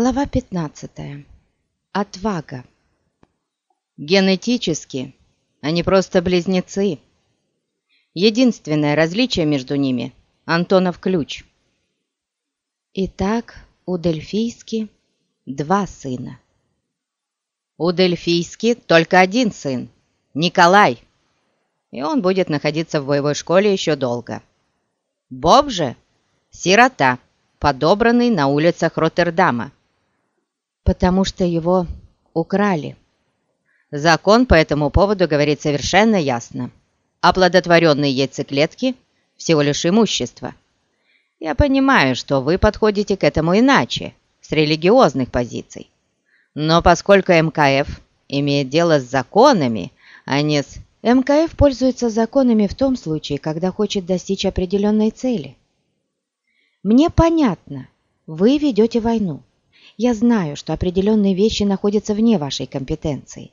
Глава 15. Отвага. Генетически они просто близнецы. Единственное различие между ними – Антонов ключ. Итак, у Дельфийски два сына. У Дельфийски только один сын – Николай. И он будет находиться в боевой школе еще долго. Боб же – сирота, подобранный на улицах Роттердама. Потому что его украли. Закон по этому поводу говорит совершенно ясно. Оплодотворенные яйцеклетки – всего лишь имущество. Я понимаю, что вы подходите к этому иначе, с религиозных позиций. Но поскольку МКФ имеет дело с законами, а не с... МКФ пользуется законами в том случае, когда хочет достичь определенной цели. Мне понятно, вы ведете войну. Я знаю, что определенные вещи находятся вне вашей компетенции.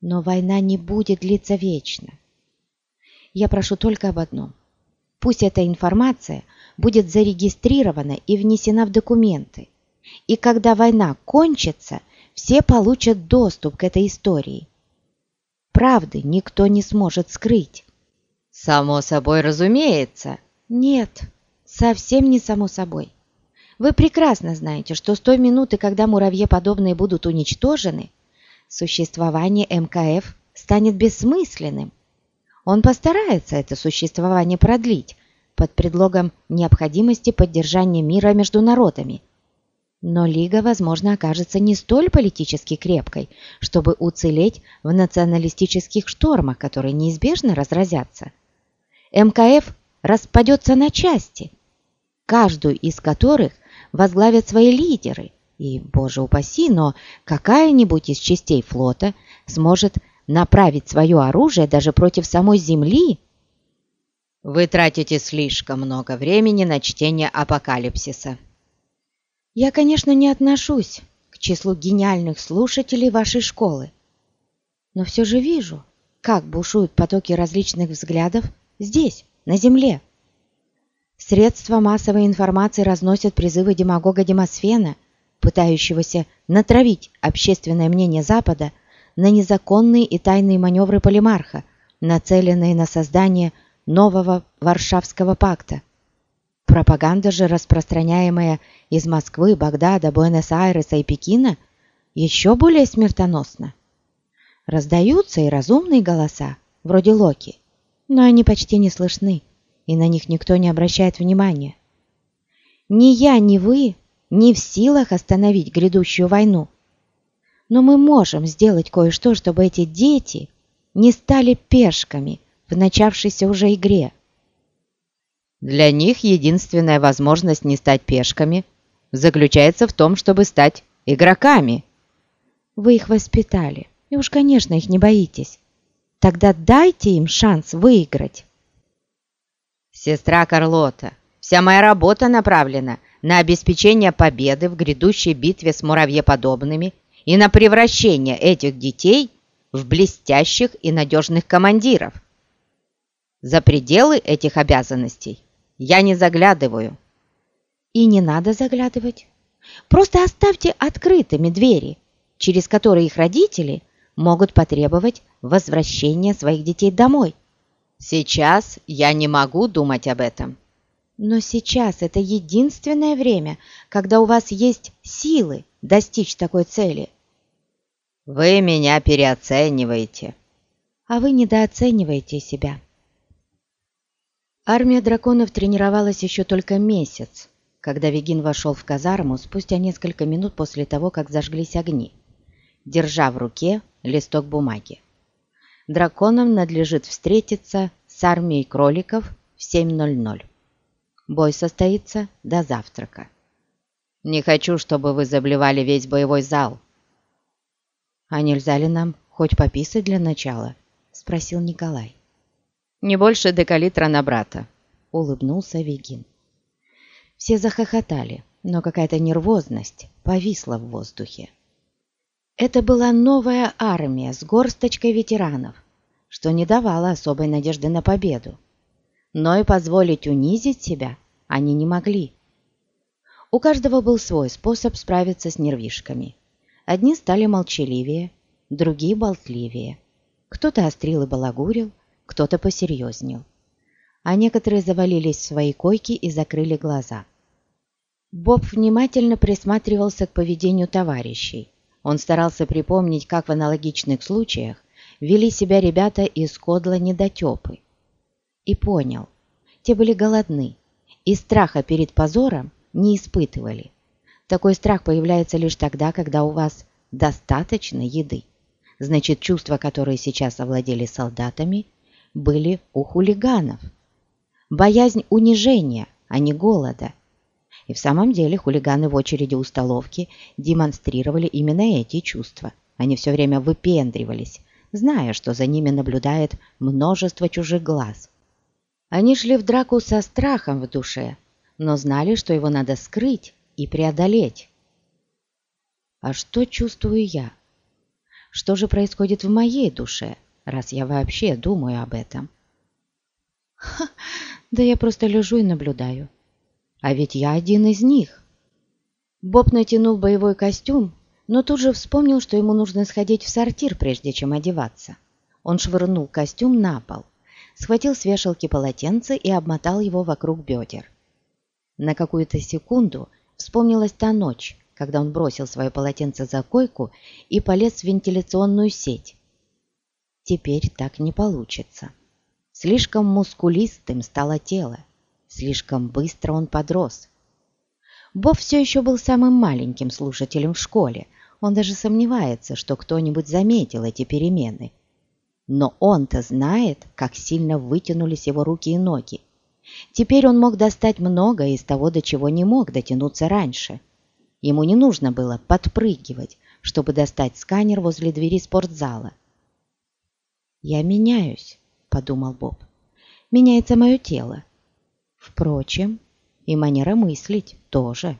Но война не будет длиться вечно. Я прошу только об одном. Пусть эта информация будет зарегистрирована и внесена в документы. И когда война кончится, все получат доступ к этой истории. Правды никто не сможет скрыть. Само собой разумеется. Нет, совсем не само собой. Вы прекрасно знаете, что с той минуты, когда муравьеподобные будут уничтожены, существование МКФ станет бессмысленным. Он постарается это существование продлить под предлогом необходимости поддержания мира между народами. Но Лига, возможно, окажется не столь политически крепкой, чтобы уцелеть в националистических штормах, которые неизбежно разразятся. МКФ распадется на части, каждую из которых возглавят свои лидеры, и, боже упаси, но какая-нибудь из частей флота сможет направить свое оружие даже против самой Земли? Вы тратите слишком много времени на чтение апокалипсиса. Я, конечно, не отношусь к числу гениальных слушателей вашей школы, но все же вижу, как бушуют потоки различных взглядов здесь, на Земле. Средства массовой информации разносят призывы демагога Демосфена, пытающегося натравить общественное мнение Запада на незаконные и тайные маневры Полимарха, нацеленные на создание нового Варшавского пакта. Пропаганда же, распространяемая из Москвы, Багдада, Буэнос-Айреса и Пекина, еще более смертоносна. Раздаются и разумные голоса, вроде Локи, но они почти не слышны, и на них никто не обращает внимания. Ни я, ни вы не в силах остановить грядущую войну, но мы можем сделать кое-что, чтобы эти дети не стали пешками в начавшейся уже игре. Для них единственная возможность не стать пешками заключается в том, чтобы стать игроками. Вы их воспитали, и уж, конечно, их не боитесь. Тогда дайте им шанс выиграть. Сестра Карлота, вся моя работа направлена на обеспечение победы в грядущей битве с муравьеподобными и на превращение этих детей в блестящих и надежных командиров. За пределы этих обязанностей я не заглядываю. И не надо заглядывать. Просто оставьте открытыми двери, через которые их родители могут потребовать возвращения своих детей домой. Сейчас я не могу думать об этом. Но сейчас это единственное время, когда у вас есть силы достичь такой цели. Вы меня переоцениваете. А вы недооцениваете себя. Армия драконов тренировалась еще только месяц, когда Вегин вошел в казарму спустя несколько минут после того, как зажглись огни, держа в руке листок бумаги. Драконам надлежит встретиться с армией кроликов в 7.00. Бой состоится до завтрака. Не хочу, чтобы вы заблевали весь боевой зал. А нельзя ли нам хоть пописать для начала? Спросил Николай. Не больше декалитра на брата, улыбнулся Вегин. Все захохотали, но какая-то нервозность повисла в воздухе. Это была новая армия с горсточкой ветеранов, что не давало особой надежды на победу но и позволить унизить себя они не могли. У каждого был свой способ справиться с нервишками. Одни стали молчаливее, другие болтливее. Кто-то острил и балагурил, кто-то посерьезнел. А некоторые завалились в свои койки и закрыли глаза. Боб внимательно присматривался к поведению товарищей. Он старался припомнить, как в аналогичных случаях вели себя ребята из Кодла недотепы. И понял, те были голодны, и страха перед позором не испытывали. Такой страх появляется лишь тогда, когда у вас достаточно еды. Значит, чувства, которые сейчас овладели солдатами, были у хулиганов. Боязнь унижения, а не голода. И в самом деле хулиганы в очереди у столовки демонстрировали именно эти чувства. Они все время выпендривались, зная, что за ними наблюдает множество чужих глаз. Они шли в драку со страхом в душе, но знали, что его надо скрыть и преодолеть. А что чувствую я? Что же происходит в моей душе, раз я вообще думаю об этом? Ха, да я просто лежу и наблюдаю. А ведь я один из них. Боб натянул боевой костюм, но тут же вспомнил, что ему нужно сходить в сортир, прежде чем одеваться. Он швырнул костюм на пол, схватил с вешалки полотенце и обмотал его вокруг бедер. На какую-то секунду вспомнилась та ночь, когда он бросил свое полотенце за койку и полез в вентиляционную сеть. Теперь так не получится. Слишком мускулистым стало тело, слишком быстро он подрос. Боб все еще был самым маленьким слушателем в школе, он даже сомневается, что кто-нибудь заметил эти перемены. Но он-то знает, как сильно вытянулись его руки и ноги. Теперь он мог достать многое из того, до чего не мог дотянуться раньше. Ему не нужно было подпрыгивать, чтобы достать сканер возле двери спортзала. «Я меняюсь», — подумал Боб. «Меняется мое тело. Впрочем, и манера мыслить тоже».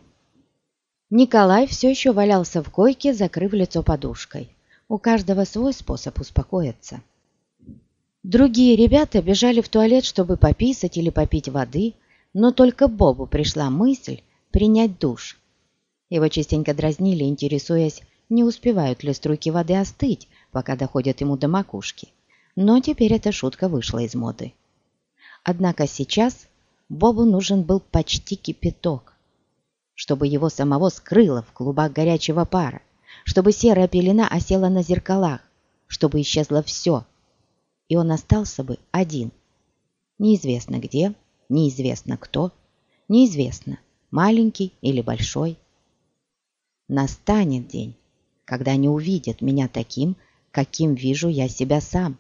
Николай все еще валялся в койке, закрыв лицо подушкой. У каждого свой способ успокоиться. Другие ребята бежали в туалет, чтобы пописать или попить воды, но только Бобу пришла мысль принять душ. Его частенько дразнили, интересуясь, не успевают ли струйки воды остыть, пока доходят ему до макушки. Но теперь эта шутка вышла из моды. Однако сейчас Бобу нужен был почти кипяток, чтобы его самого скрыло в клубах горячего пара, чтобы серая пелена осела на зеркалах, чтобы исчезло все – и он остался бы один. Неизвестно где, неизвестно кто, неизвестно, маленький или большой. Настанет день, когда они увидят меня таким, каким вижу я себя сам.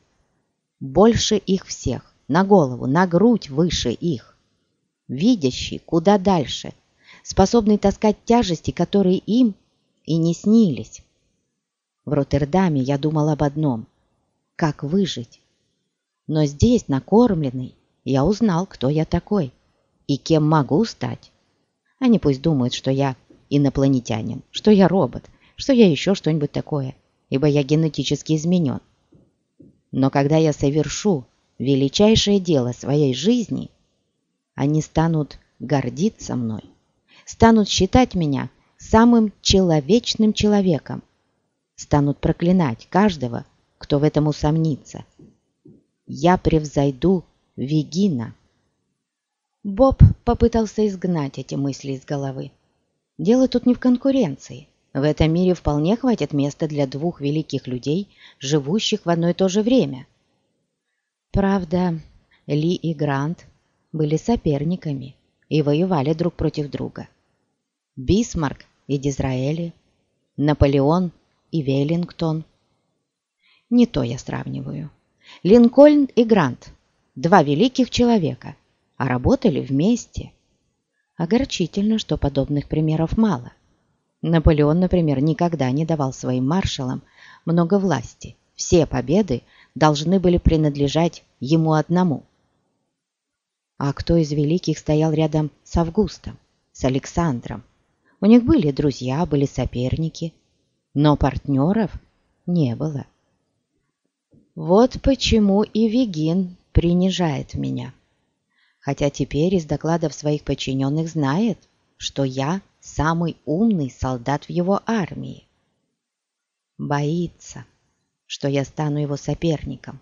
Больше их всех, на голову, на грудь выше их. Видящий куда дальше, способный таскать тяжести, которые им и не снились. В Роттердаме я думал об одном – как выжить. Но здесь, накормленный, я узнал, кто я такой и кем могу стать. Они пусть думают, что я инопланетянин, что я робот, что я еще что-нибудь такое, ибо я генетически изменен. Но когда я совершу величайшее дело своей жизни, они станут гордиться мной, станут считать меня самым человечным человеком, станут проклинать каждого, кто в этом усомнится – я превзойду Вегина. Боб попытался изгнать эти мысли из головы. Дело тут не в конкуренции. В этом мире вполне хватит места для двух великих людей, живущих в одно и то же время. Правда, Ли и Грант были соперниками и воевали друг против друга. Бисмарк и Дизраэли, Наполеон и Веллингтон. Не то я сравниваю. Линкольн и Грант – два великих человека, а работали вместе. Огорчительно, что подобных примеров мало. Наполеон, например, никогда не давал своим маршалам много власти. Все победы должны были принадлежать ему одному. А кто из великих стоял рядом с Августом, с Александром? У них были друзья, были соперники, но партнеров не было. Вот почему и Вегин принижает меня. Хотя теперь из докладов своих подчиненных знает, что я самый умный солдат в его армии. Боится, что я стану его соперником.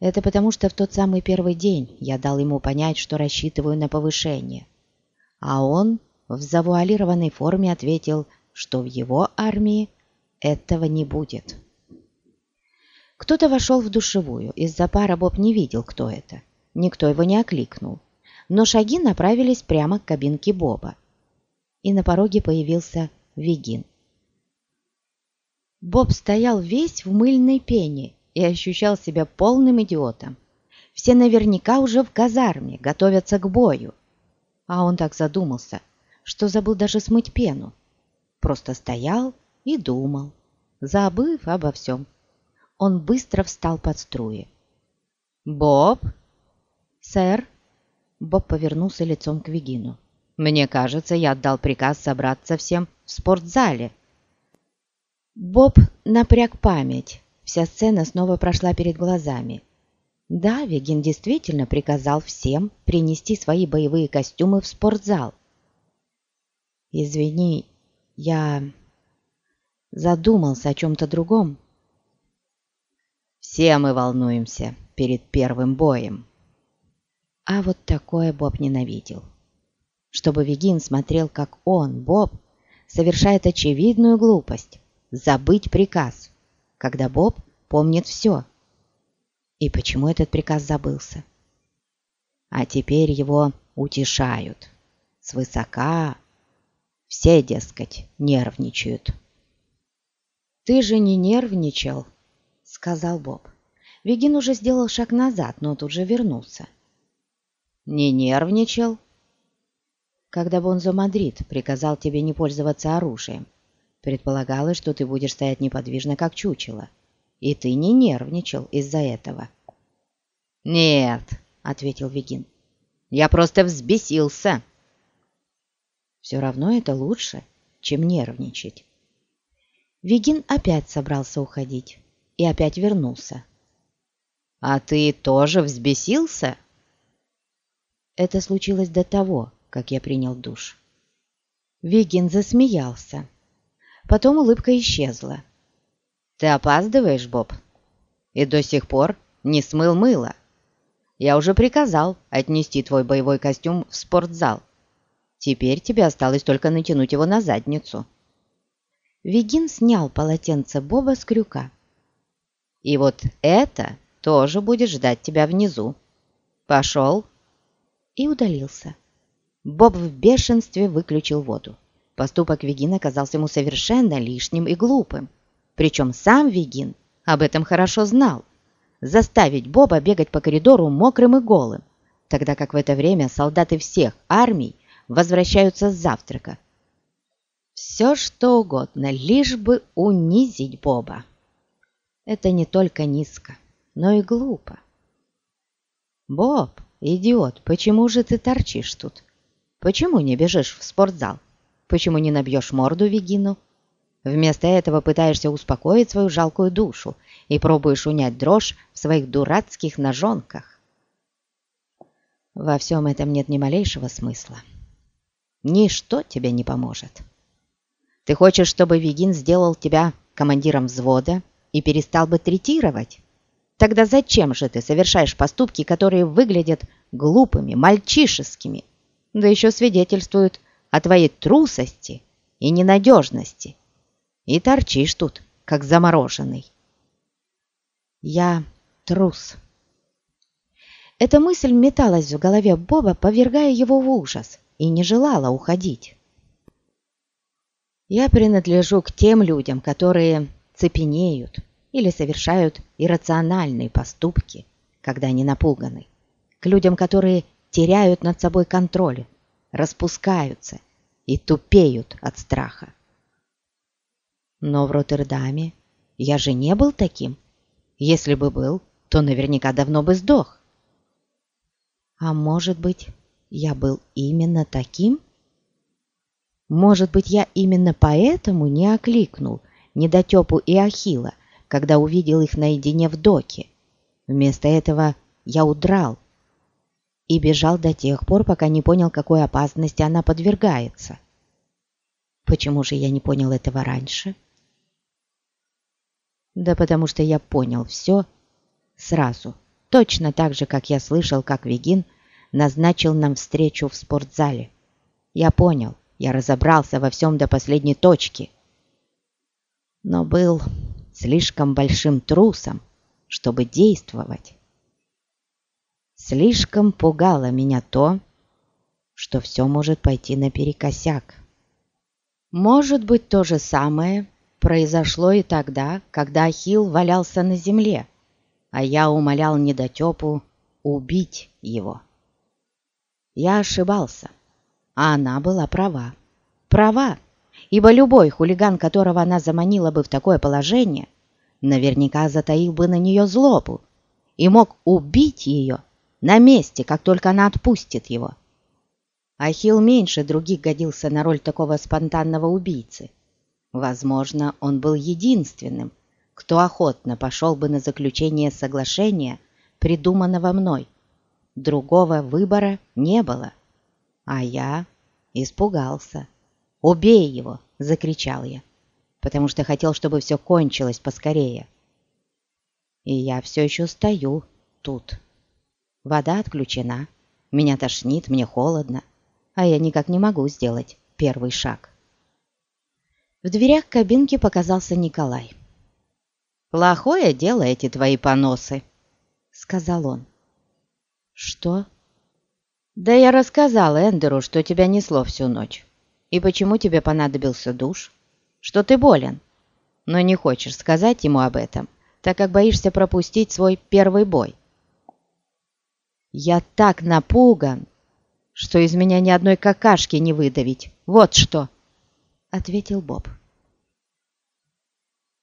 Это потому, что в тот самый первый день я дал ему понять, что рассчитываю на повышение. А он в завуалированной форме ответил, что в его армии этого не будет. Кто-то вошел в душевую. Из-за пара Боб не видел, кто это. Никто его не окликнул. Но шаги направились прямо к кабинке Боба. И на пороге появился Вегин. Боб стоял весь в мыльной пене и ощущал себя полным идиотом. Все наверняка уже в казарме, готовятся к бою. А он так задумался, что забыл даже смыть пену. Просто стоял и думал, забыв обо всем. Он быстро встал под струи. «Боб?» «Сэр?» Боб повернулся лицом к Вегину. «Мне кажется, я отдал приказ собраться всем в спортзале». Боб напряг память. Вся сцена снова прошла перед глазами. Да, Вегин действительно приказал всем принести свои боевые костюмы в спортзал. «Извини, я задумался о чем-то другом». «Все мы волнуемся перед первым боем». А вот такое Боб ненавидел. Чтобы Вегин смотрел, как он, Боб, совершает очевидную глупость – забыть приказ когда Боб помнит все. И почему этот приказ забылся? А теперь его утешают. Свысока. Все, дескать, нервничают. «Ты же не нервничал», — сказал Боб. Вегин уже сделал шаг назад, но тут же вернулся. «Не нервничал?» «Когда Бонзо Мадрид приказал тебе не пользоваться оружием, Предполагалось, что ты будешь стоять неподвижно, как чучело. И ты не нервничал из-за этого. «Нет», — ответил Вегин, — «я просто взбесился». «Все равно это лучше, чем нервничать». Вегин опять собрался уходить и опять вернулся. «А ты тоже взбесился?» Это случилось до того, как я принял душ. Вегин засмеялся. Потом улыбка исчезла. «Ты опаздываешь, Боб, и до сих пор не смыл мыло. Я уже приказал отнести твой боевой костюм в спортзал. Теперь тебе осталось только натянуть его на задницу». Вегин снял полотенце Боба с крюка. «И вот это тоже будет ждать тебя внизу. Пошел!» И удалился. Боб в бешенстве выключил воду. Поступок Вегина казался ему совершенно лишним и глупым. Причем сам Вегин об этом хорошо знал. Заставить Боба бегать по коридору мокрым и голым, тогда как в это время солдаты всех армий возвращаются с завтрака. Все что угодно, лишь бы унизить Боба. Это не только низко, но и глупо. «Боб, идиот, почему же ты торчишь тут? Почему не бежишь в спортзал?» Почему не набьешь морду Вегину? Вместо этого пытаешься успокоить свою жалкую душу и пробуешь унять дрожь в своих дурацких ножонках. Во всем этом нет ни малейшего смысла. Ничто тебе не поможет. Ты хочешь, чтобы Вегин сделал тебя командиром взвода и перестал бы третировать? Тогда зачем же ты совершаешь поступки, которые выглядят глупыми, мальчишескими, да еще свидетельствуют о твоей трусости и ненадежности. И торчишь тут, как замороженный. Я трус. Эта мысль металась в голове Боба, повергая его в ужас, и не желала уходить. Я принадлежу к тем людям, которые цепенеют или совершают иррациональные поступки, когда они напуганы, к людям, которые теряют над собой контроль, распускаются и тупеют от страха. Но в Роттердаме я же не был таким. Если бы был, то наверняка давно бы сдох. А может быть, я был именно таким? Может быть, я именно поэтому не окликнул недотепу и Ахила, когда увидел их наедине в доке. Вместо этого я удрал и бежал до тех пор, пока не понял, какой опасности она подвергается. Почему же я не понял этого раньше? Да потому что я понял все сразу, точно так же, как я слышал, как Вегин назначил нам встречу в спортзале. Я понял, я разобрался во всем до последней точки. Но был слишком большим трусом, чтобы действовать. Слишком пугало меня то, что все может пойти наперекосяк. Может быть, то же самое произошло и тогда, когда Ахилл валялся на земле, а я умолял недотепу убить его. Я ошибался, а она была права. Права, ибо любой хулиган, которого она заманила бы в такое положение, наверняка затаил бы на нее злобу и мог убить ее на месте, как только она отпустит его. Ахилл меньше других годился на роль такого спонтанного убийцы. Возможно, он был единственным, кто охотно пошел бы на заключение соглашения, придуманного мной. Другого выбора не было. А я испугался. «Убей его!» — закричал я, потому что хотел, чтобы все кончилось поскорее. И я все еще стою тут. Вода отключена, меня тошнит, мне холодно а я никак не могу сделать первый шаг. В дверях кабинки показался Николай. «Плохое дело эти твои поносы», — сказал он. «Что?» «Да я рассказал Эндеру, что тебя несло всю ночь. И почему тебе понадобился душ? Что ты болен. Но не хочешь сказать ему об этом, так как боишься пропустить свой первый бой». «Я так напуган!» что из меня ни одной какашки не выдавить. Вот что!» — ответил Боб.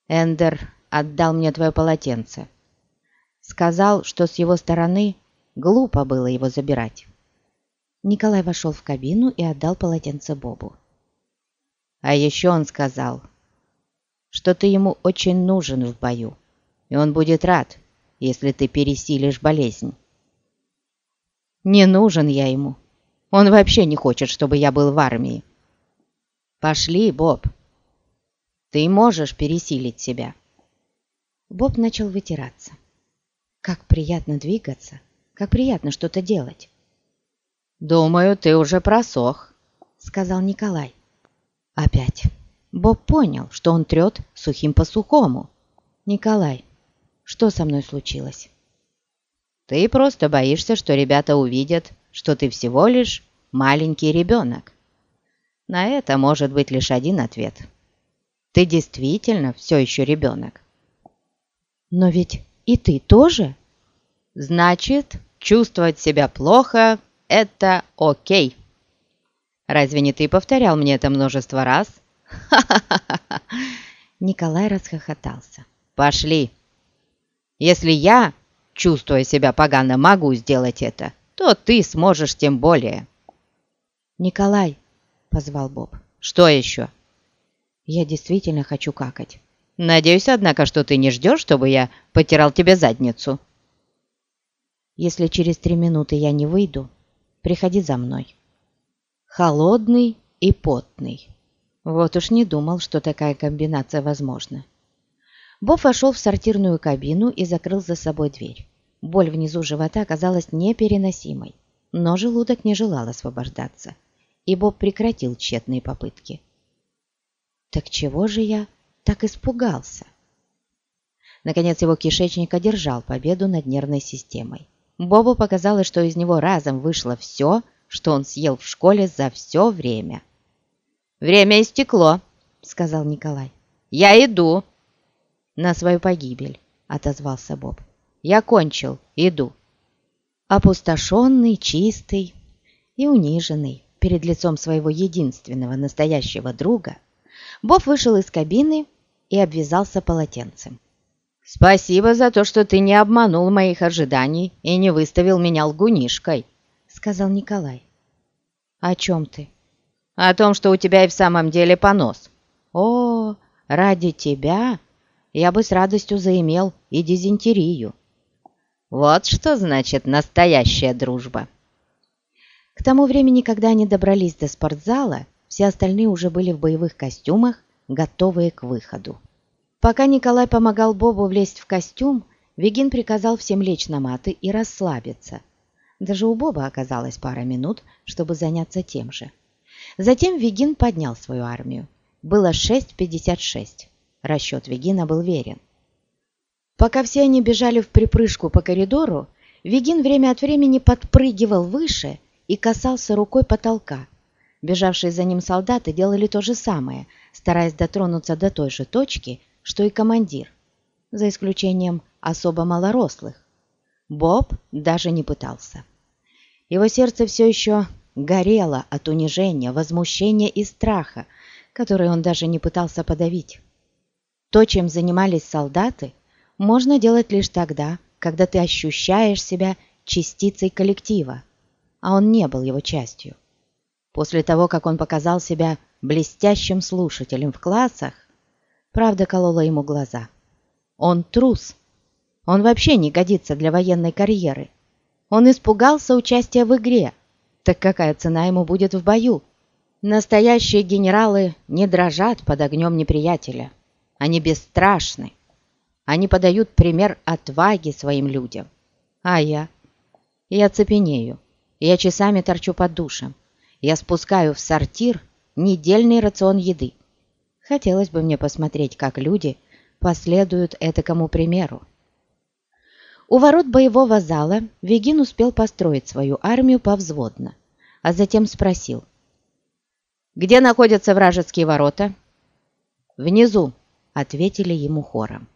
Эндер отдал мне твое полотенце. Сказал, что с его стороны глупо было его забирать. Николай вошел в кабину и отдал полотенце Бобу. А еще он сказал, что ты ему очень нужен в бою, и он будет рад, если ты пересилишь болезнь. Не нужен я ему, он вообще не хочет, чтобы я был в армии. Пошли, Боб. Ты можешь пересилить себя. Боб начал вытираться. Как приятно двигаться, как приятно что-то делать. «Думаю, ты уже просох», — сказал Николай. Опять. Боб понял, что он трет сухим по сухому. «Николай, что со мной случилось?» «Ты просто боишься, что ребята увидят, что ты всего лишь маленький ребенок. На это может быть лишь один ответ. Ты действительно все еще ребенок. Но ведь и ты тоже? Значит, чувствовать себя плохо – это окей. Разве не ты повторял мне это множество раз? Ха-ха-ха! Николай расхохотался. Пошли. Если я, чувствуя себя погано, могу сделать это, то ты сможешь тем более». «Николай!» — позвал Боб. «Что еще?» «Я действительно хочу какать». «Надеюсь, однако, что ты не ждешь, чтобы я потирал тебе задницу». «Если через три минуты я не выйду, приходи за мной». Холодный и потный. Вот уж не думал, что такая комбинация возможна. Боб вошел в сортирную кабину и закрыл за собой дверь. Боль внизу живота оказалась непереносимой, но желудок не желал освобождаться, и Боб прекратил тщетные попытки. Так чего же я так испугался? Наконец его кишечник одержал победу над нервной системой. Бобу показалось, что из него разом вышло все, что он съел в школе за все время. «Время истекло», — сказал Николай. «Я иду». «На свою погибель», — отозвался Боб. Я кончил, иду». Опустошенный, чистый и униженный перед лицом своего единственного настоящего друга, Боб вышел из кабины и обвязался полотенцем. «Спасибо за то, что ты не обманул моих ожиданий и не выставил меня лгунишкой», — сказал Николай. «О чем ты?» «О том, что у тебя и в самом деле понос». «О, ради тебя я бы с радостью заимел и дизентерию». Вот что значит настоящая дружба. К тому времени, когда они добрались до спортзала, все остальные уже были в боевых костюмах, готовые к выходу. Пока Николай помогал Бобу влезть в костюм, Вегин приказал всем лечь на маты и расслабиться. Даже у Боба оказалось пара минут, чтобы заняться тем же. Затем Вегин поднял свою армию. Было 6.56. Расчет Вегина был верен. Пока все они бежали в припрыжку по коридору, Вегин время от времени подпрыгивал выше и касался рукой потолка. Бежавшие за ним солдаты делали то же самое, стараясь дотронуться до той же точки, что и командир, за исключением особо малорослых. Боб даже не пытался. Его сердце все еще горело от унижения, возмущения и страха, которые он даже не пытался подавить. То, чем занимались солдаты, можно делать лишь тогда, когда ты ощущаешь себя частицей коллектива, а он не был его частью. После того, как он показал себя блестящим слушателем в классах, правда колола ему глаза. Он трус. Он вообще не годится для военной карьеры. Он испугался участия в игре. Так какая цена ему будет в бою? Настоящие генералы не дрожат под огнем неприятеля. Они бесстрашны. Они подают пример отваги своим людям. А я? Я цепенею. Я часами торчу под душем. Я спускаю в сортир недельный рацион еды. Хотелось бы мне посмотреть, как люди последуют этакому примеру. У ворот боевого зала Вегин успел построить свою армию повзводно, а затем спросил. «Где находятся вражеские ворота?» «Внизу», — ответили ему хором.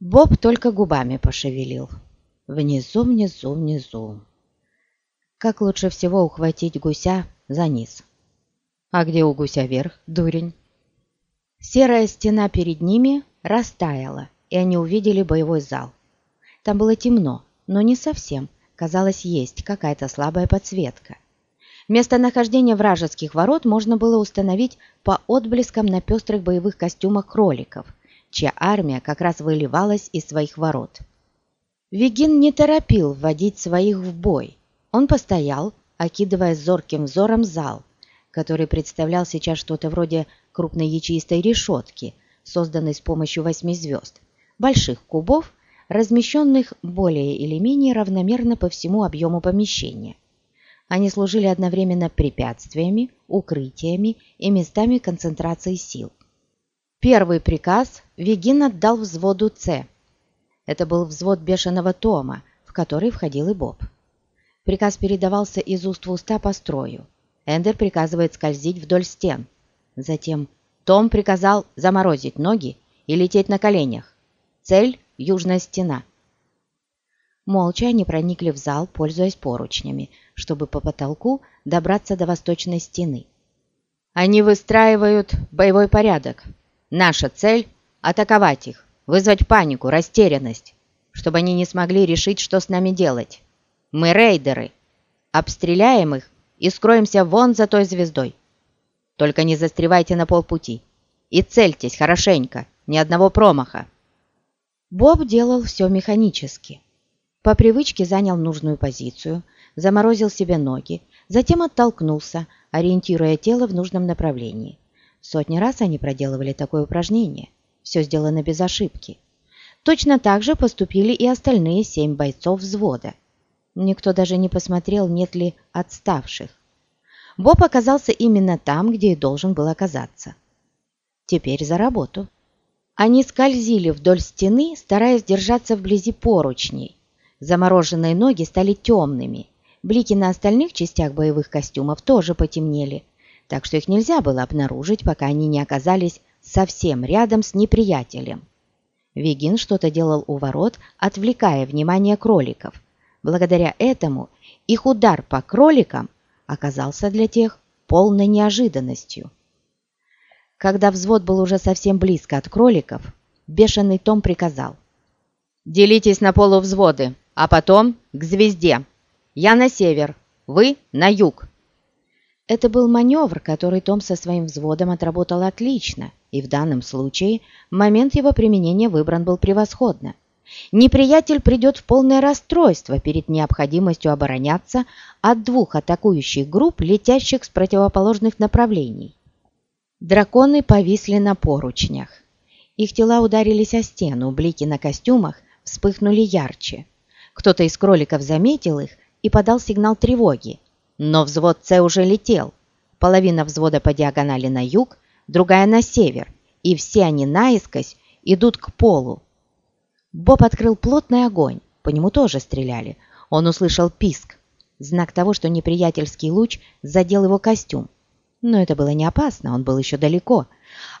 Боб только губами пошевелил. «Внизу, внизу, внизу». Как лучше всего ухватить гуся за низ? А где у гуся верх, дурень? Серая стена перед ними растаяла, и они увидели боевой зал. Там было темно, но не совсем. Казалось, есть какая-то слабая подсветка. Местонахождение вражеских ворот можно было установить по отблескам на пестрых боевых костюмах кроликов, чья армия как раз выливалась из своих ворот. Вегин не торопил вводить своих в бой. Он постоял, окидывая зорким взором зал, который представлял сейчас что-то вроде крупной ячеистой решетки, созданной с помощью восьми звезд, больших кубов размещенных более или менее равномерно по всему объему помещения. Они служили одновременно препятствиями, укрытиями и местами концентрации сил. Первый приказ Вегин отдал взводу «С». Это был взвод бешеного Тома, в который входил и Боб. Приказ передавался из уст в уста по строю. Эндер приказывает скользить вдоль стен. Затем Том приказал заморозить ноги и лететь на коленях. Цель южная стена. Молча они проникли в зал, пользуясь поручнями, чтобы по потолку добраться до восточной стены. Они выстраивают боевой порядок. Наша цель — атаковать их, вызвать панику, растерянность, чтобы они не смогли решить, что с нами делать. Мы рейдеры. Обстреляем их и скроемся вон за той звездой. Только не застревайте на полпути. И цельтесь хорошенько, ни одного промаха. Боб делал все механически. По привычке занял нужную позицию, заморозил себе ноги, затем оттолкнулся, ориентируя тело в нужном направлении. Сотни раз они проделывали такое упражнение. Все сделано без ошибки. Точно так же поступили и остальные семь бойцов взвода. Никто даже не посмотрел, нет ли отставших. Боб оказался именно там, где и должен был оказаться. Теперь за работу. Они скользили вдоль стены, стараясь держаться вблизи поручней. Замороженные ноги стали темными. Блики на остальных частях боевых костюмов тоже потемнели, так что их нельзя было обнаружить, пока они не оказались совсем рядом с неприятелем. Вегин что-то делал у ворот, отвлекая внимание кроликов. Благодаря этому их удар по кроликам оказался для тех полной неожиданностью. Когда взвод был уже совсем близко от кроликов, бешеный Том приказал. «Делитесь на полувзводы, а потом к звезде. Я на север, вы на юг». Это был маневр, который Том со своим взводом отработал отлично, и в данном случае момент его применения выбран был превосходно. неприятель придет в полное расстройство перед необходимостью обороняться от двух атакующих групп, летящих с противоположных направлений. Драконы повисли на поручнях. Их тела ударились о стену, блики на костюмах вспыхнули ярче. Кто-то из кроликов заметил их и подал сигнал тревоги. Но взвод С уже летел. Половина взвода по диагонали на юг, другая на север, и все они наискось идут к полу. Боб открыл плотный огонь, по нему тоже стреляли. Он услышал писк, знак того, что неприятельский луч задел его костюм. Но это было не опасно, он был еще далеко.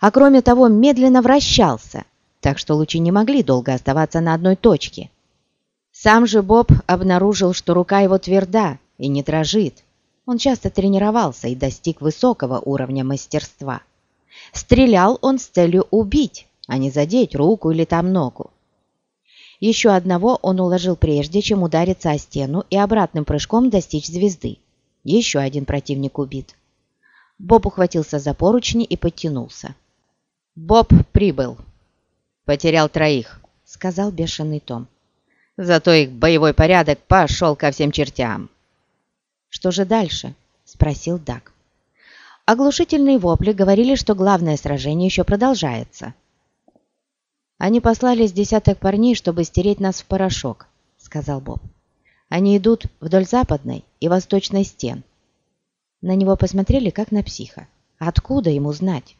А кроме того, медленно вращался, так что лучи не могли долго оставаться на одной точке. Сам же Боб обнаружил, что рука его тверда и не дрожит. Он часто тренировался и достиг высокого уровня мастерства. Стрелял он с целью убить, а не задеть руку или там ногу. Еще одного он уложил прежде, чем удариться о стену и обратным прыжком достичь звезды. Еще один противник убит. Боб ухватился за поручни и подтянулся. «Боб прибыл. Потерял троих», — сказал бешеный Том. «Зато их боевой порядок пошел ко всем чертям». «Что же дальше?» — спросил Дак. Оглушительные вопли говорили, что главное сражение еще продолжается. «Они послали с десяток парней, чтобы стереть нас в порошок», — сказал Боб. «Они идут вдоль западной и восточной стен». На него посмотрели, как на психа. Откуда ему знать?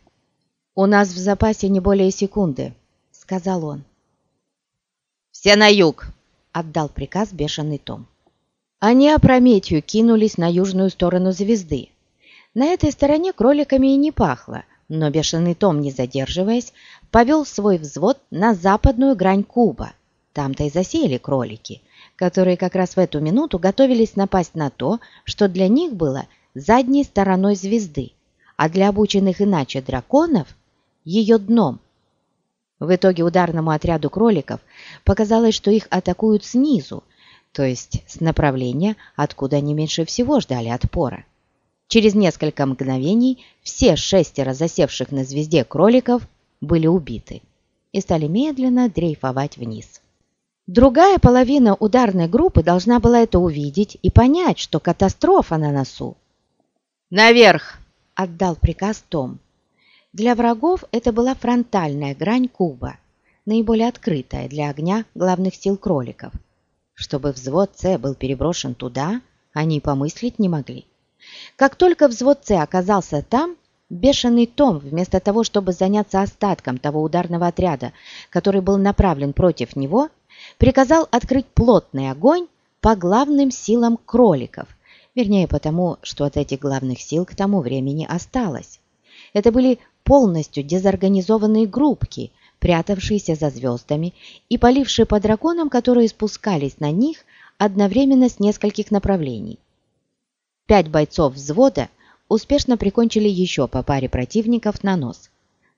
«У нас в запасе не более секунды», — сказал он. «Все на юг!» — отдал приказ бешеный Том. Они опрометью кинулись на южную сторону звезды. На этой стороне кроликами и не пахло, но бешеный Том, не задерживаясь, повел свой взвод на западную грань куба. Там-то и засеяли кролики, которые как раз в эту минуту готовились напасть на то, что для них было задней стороной звезды, а для обученных иначе драконов – ее дном. В итоге ударному отряду кроликов показалось, что их атакуют снизу, то есть с направления, откуда они меньше всего ждали отпора. Через несколько мгновений все шестеро засевших на звезде кроликов были убиты и стали медленно дрейфовать вниз. Другая половина ударной группы должна была это увидеть и понять, что катастрофа на носу. «Наверх!» – отдал приказ Том. Для врагов это была фронтальная грань куба, наиболее открытая для огня главных сил кроликов. Чтобы взвод С был переброшен туда, они помыслить не могли. Как только взвод С оказался там, бешеный Том, вместо того, чтобы заняться остатком того ударного отряда, который был направлен против него, приказал открыть плотный огонь по главным силам кроликов, вернее потому, что от этих главных сил к тому времени осталось. Это были полностью дезорганизованные группки, прятавшиеся за звездами и полившие по драконам, которые спускались на них одновременно с нескольких направлений. Пять бойцов взвода успешно прикончили еще по паре противников на нос.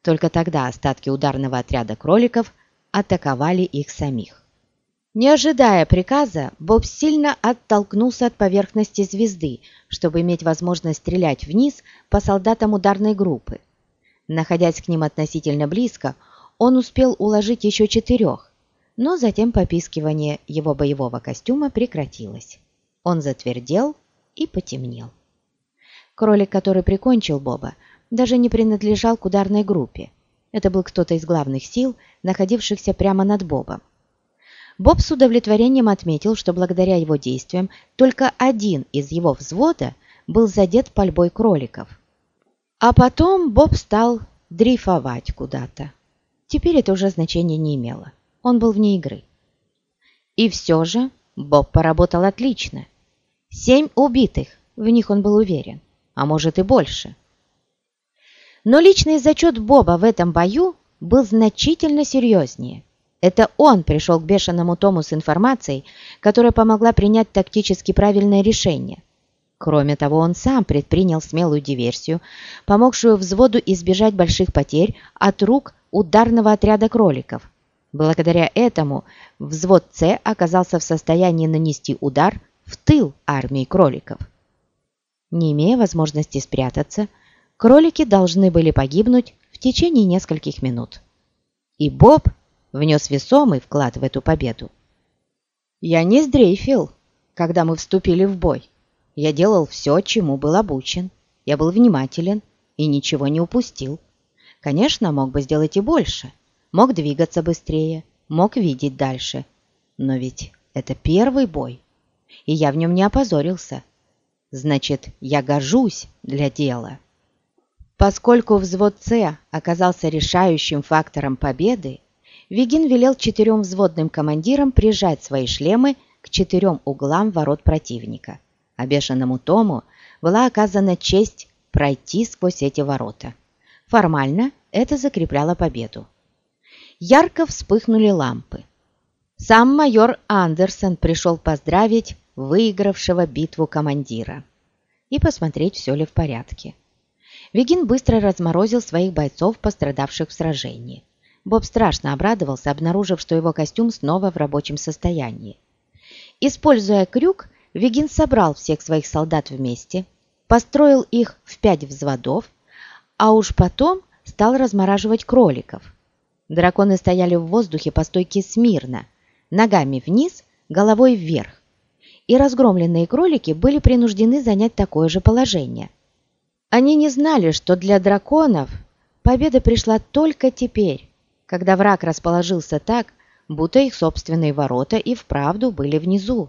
Только тогда остатки ударного отряда кроликов атаковали их самих. Не ожидая приказа, Боб сильно оттолкнулся от поверхности звезды, чтобы иметь возможность стрелять вниз по солдатам ударной группы. Находясь к ним относительно близко, он успел уложить еще четырех, но затем попискивание его боевого костюма прекратилось. Он затвердел и потемнел. Кролик, который прикончил Боба, даже не принадлежал к ударной группе. Это был кто-то из главных сил, находившихся прямо над Бобом. Боб с удовлетворением отметил, что благодаря его действиям только один из его взвода был задет пальбой кроликов. А потом Боб стал дрейфовать куда-то. Теперь это уже значения не имело. Он был вне игры. И все же Боб поработал отлично. Семь убитых, в них он был уверен, а может и больше. Но личный зачет Боба в этом бою был значительно серьезнее. Это он пришел к бешеному Тому с информацией, которая помогла принять тактически правильное решение. Кроме того, он сам предпринял смелую диверсию, помогшую взводу избежать больших потерь от рук ударного отряда кроликов. Благодаря этому взвод С оказался в состоянии нанести удар в тыл армии кроликов. Не имея возможности спрятаться, кролики должны были погибнуть в течение нескольких минут. И Боб внес весомый вклад в эту победу. Я не сдрейфил, когда мы вступили в бой. Я делал все, чему был обучен. Я был внимателен и ничего не упустил. Конечно, мог бы сделать и больше. Мог двигаться быстрее, мог видеть дальше. Но ведь это первый бой, и я в нем не опозорился. Значит, я гожусь для дела. Поскольку взвод С оказался решающим фактором победы, Вигин велел четырем взводным командирам прижать свои шлемы к четырем углам ворот противника. А бешеному Тому была оказана честь пройти сквозь эти ворота. Формально это закрепляло победу. Ярко вспыхнули лампы. Сам майор Андерсон пришел поздравить выигравшего битву командира и посмотреть, все ли в порядке. Вегин быстро разморозил своих бойцов, пострадавших в сражении. Боб страшно обрадовался, обнаружив, что его костюм снова в рабочем состоянии. Используя крюк, Вегин собрал всех своих солдат вместе, построил их в пять взводов, а уж потом стал размораживать кроликов. Драконы стояли в воздухе по стойке смирно, ногами вниз, головой вверх, и разгромленные кролики были принуждены занять такое же положение – они не знали, что для драконов победа пришла только теперь, когда враг расположился так, будто их собственные ворота и вправду были внизу.